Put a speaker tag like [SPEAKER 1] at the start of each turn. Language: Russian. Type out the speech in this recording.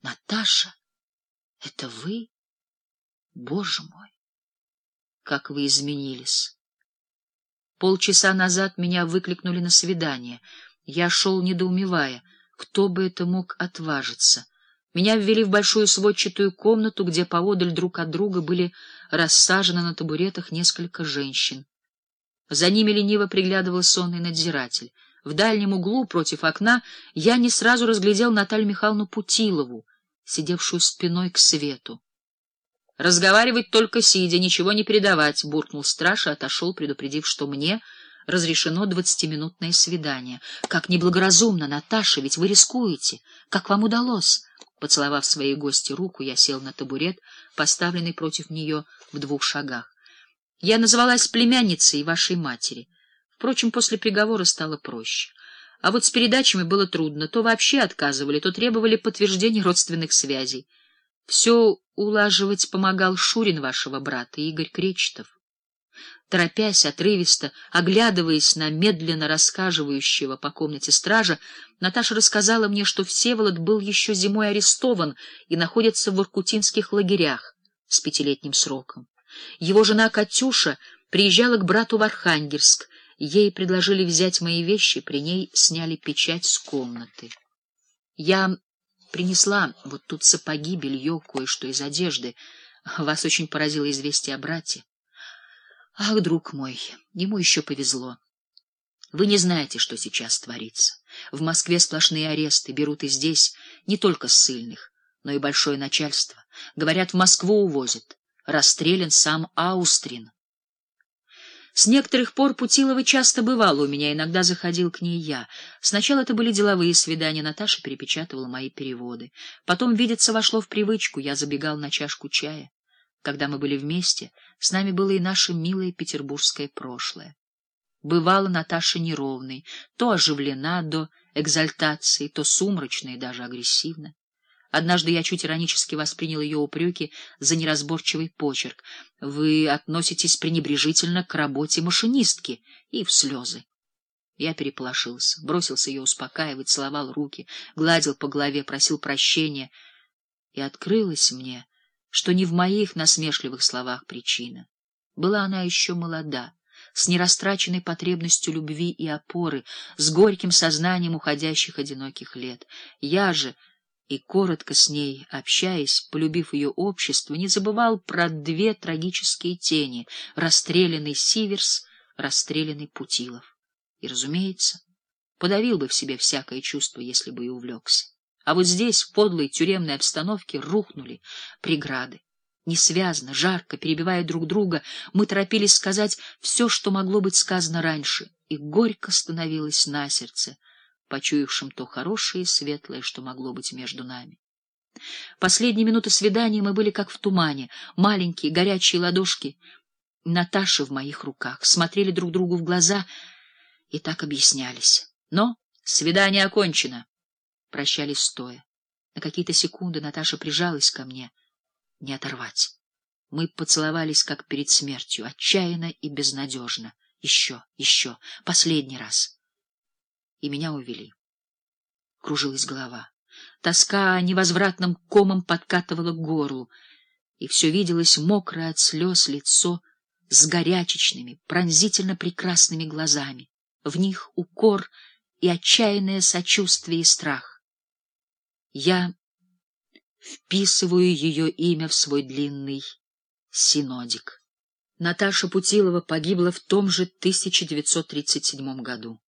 [SPEAKER 1] — Наташа, это вы? Боже мой, как вы изменились! Полчаса назад меня выкликнули на свидание. Я шел, недоумевая, кто бы это мог отважиться. Меня ввели в большую сводчатую комнату, где поодаль друг от друга были рассажены на табуретах несколько женщин. За ними лениво приглядывал сонный надзиратель. В дальнем углу, против окна, я не сразу разглядел Наталью Михайловну Путилову, сидевшую спиной к свету. — Разговаривать только сидя, ничего не передавать, — буркнул страж и отошел, предупредив, что мне разрешено двадцатиминутное свидание. — Как неблагоразумно, Наташа, ведь вы рискуете. Как вам удалось? Поцеловав своей гости руку, я сел на табурет, поставленный против нее в двух шагах. Я называлась племянницей вашей матери. Впрочем, после приговора стало проще. А вот с передачами было трудно. То вообще отказывали, то требовали подтверждения родственных связей. Все улаживать помогал Шурин вашего брата, Игорь Кречетов. Торопясь, отрывисто, оглядываясь на медленно рассказывающего по комнате стража, Наташа рассказала мне, что Всеволод был еще зимой арестован и находится в иркутинских лагерях с пятилетним сроком. Его жена Катюша приезжала к брату в Архангельск. Ей предложили взять мои вещи, при ней сняли печать с комнаты. Я принесла вот тут сапоги, белье, кое-что из одежды. Вас очень поразило известие о брате. Ах, друг мой, ему еще повезло. Вы не знаете, что сейчас творится. В Москве сплошные аресты, берут и здесь не только ссыльных, но и большое начальство. Говорят, в Москву увозят расстрелян сам Аустрин. С некоторых пор Путилова часто бывала у меня, иногда заходил к ней я. Сначала это были деловые свидания, Наташа перепечатывала мои переводы. Потом видеться вошло в привычку, я забегал на чашку чая. Когда мы были вместе, с нами было и наше милое петербургское прошлое. Бывала Наташа неровной, то оживлена до экзальтации, то сумрачна и даже агрессивна. Однажды я чуть иронически воспринял ее упреки за неразборчивый почерк. Вы относитесь пренебрежительно к работе машинистки и в слезы. Я переполошился, бросился ее успокаивать, целовал руки, гладил по голове, просил прощения. И открылось мне, что не в моих насмешливых словах причина. Была она еще молода, с нерастраченной потребностью любви и опоры, с горьким сознанием уходящих одиноких лет. Я же и, коротко с ней общаясь, полюбив ее общество, не забывал про две трагические тени — расстрелянный Сиверс, расстрелянный Путилов. И, разумеется, подавил бы в себе всякое чувство, если бы и увлекся. А вот здесь, в подлой тюремной обстановке, рухнули преграды. Несвязно, жарко, перебивая друг друга, мы торопились сказать все, что могло быть сказано раньше, и горько становилось на сердце — почуявшим то хорошее и светлое, что могло быть между нами. Последние минуты свидания мы были как в тумане, маленькие горячие ладошки Наташи в моих руках, смотрели друг другу в глаза и так объяснялись. Но свидание окончено. Прощались стоя. На какие-то секунды Наташа прижалась ко мне. Не оторвать. Мы поцеловались, как перед смертью, отчаянно и безнадежно. Еще, еще, последний раз и меня увели. Кружилась голова. Тоска невозвратным комом подкатывала к горлу, и все виделось мокрое от слез лицо с горячечными, пронзительно прекрасными глазами. В них укор и отчаянное сочувствие и страх. Я вписываю ее имя в свой длинный синодик. Наташа Путилова погибла в том же 1937 году.